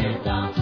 Get down.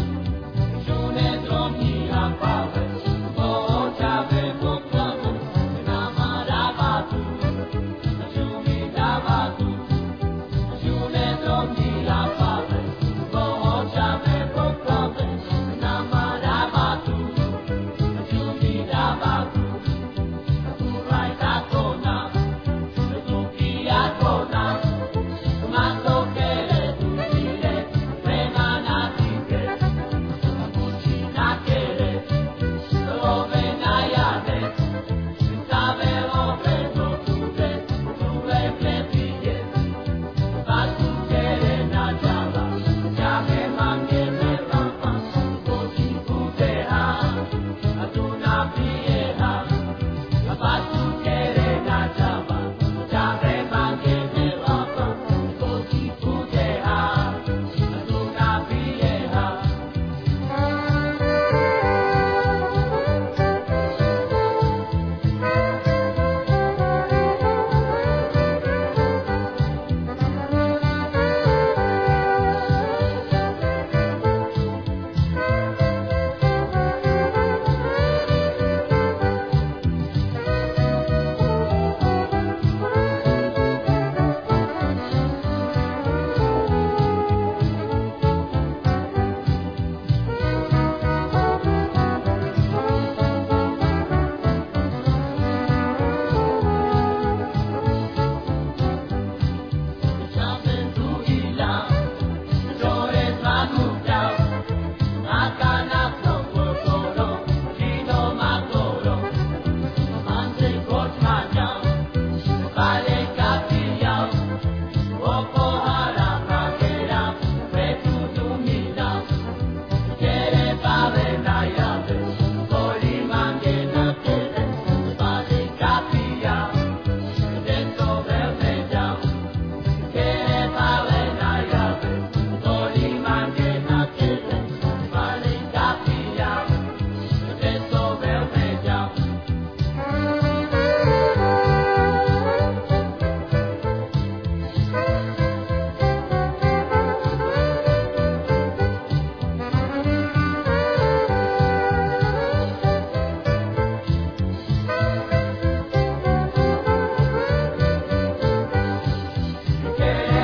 Amen.